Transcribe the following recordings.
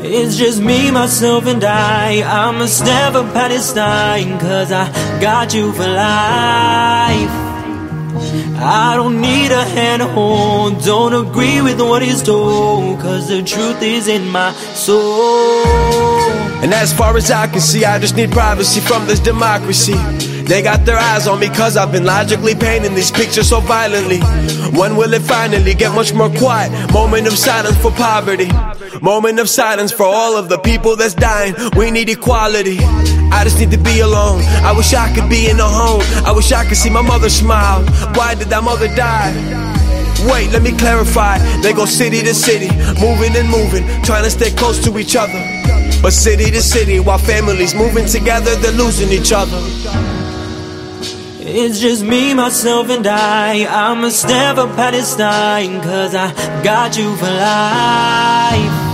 It's just me, myself, and I. I must never Palestine, cause I got you for life. I don't need a hand to hold, don't agree with what he's told, cause the truth is in my soul. And as far as I can see, I just need privacy from this democracy. They got their eyes on me cause I've been logically painting these pictures so violently. When will it finally get much more quiet? Moment of silence for poverty. Moment of silence for all of the people that's dying. We need equality. I just need to be alone. I wish I could be in a home. I wish I could see my mother smile. Why did that mother die? Wait, let me clarify. They go city to city, moving and moving, trying to stay close to each other. But city to city, while families moving together, they're losing each other. It's just me, myself, and I. I must never Palestine, cause I got you for life.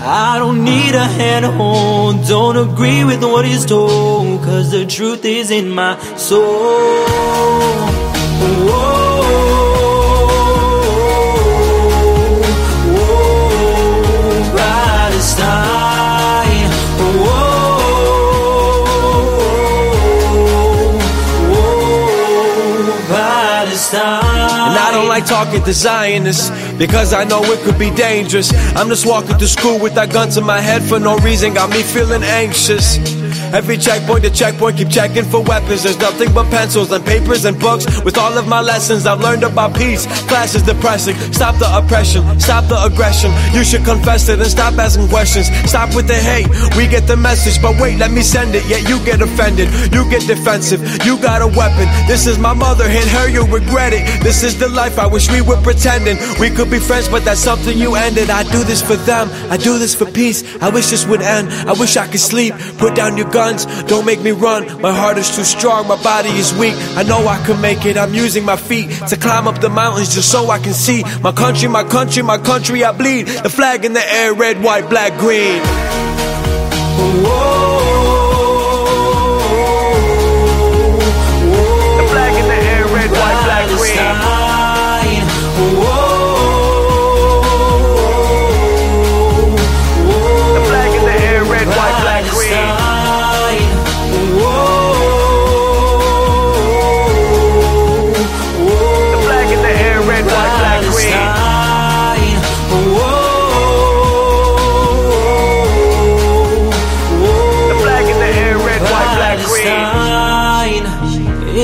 I don't need a hand to hold, don't agree with what he's told, cause the truth is in my soul. Whoa. And I don't like talking to Zionists because I know it could be dangerous. I'm just walking to school with that gun to my head for no reason, got me feeling anxious. Every checkpoint to checkpoint, keep checking for weapons. There's nothing but pencils and papers and books. With all of my lessons, I've learned about peace. Class is depressing. Stop the oppression, stop the aggression. You should confess it and stop asking questions. Stop with the hate. We get the message, but wait, let me send it. Yet you get offended, you get defensive. You got a weapon. This is my mother, hit her, you'll regret it. This is the life I wish we were pretending. We could be friends, but that's something you ended. I do this for them, I do this for peace. I wish this would end. I wish I could sleep. Put down your gun guns. Don't make me run. My heart is too strong, my body is weak. I know I can make it. I'm using my feet to climb up the mountains just so I can see my country, my country, my country. I bleed. The flag in the air, red, white, black, green.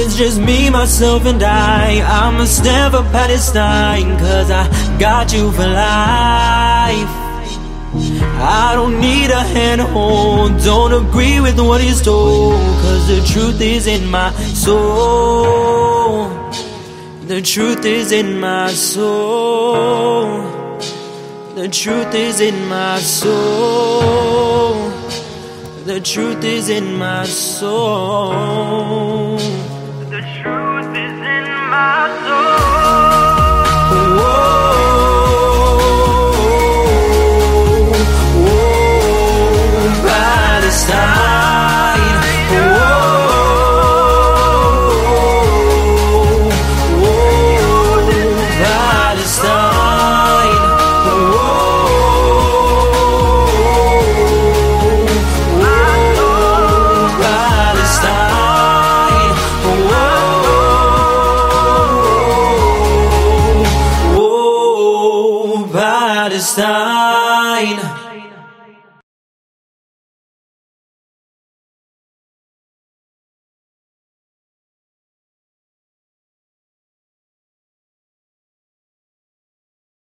It's just me, myself, and I. I must never Palestine, cause I got you for life. I don't need a handhold don't agree with what he's told, cause the truth is in my soul. The truth is in my soul. The truth is in my soul. The truth is in my soul. Palestine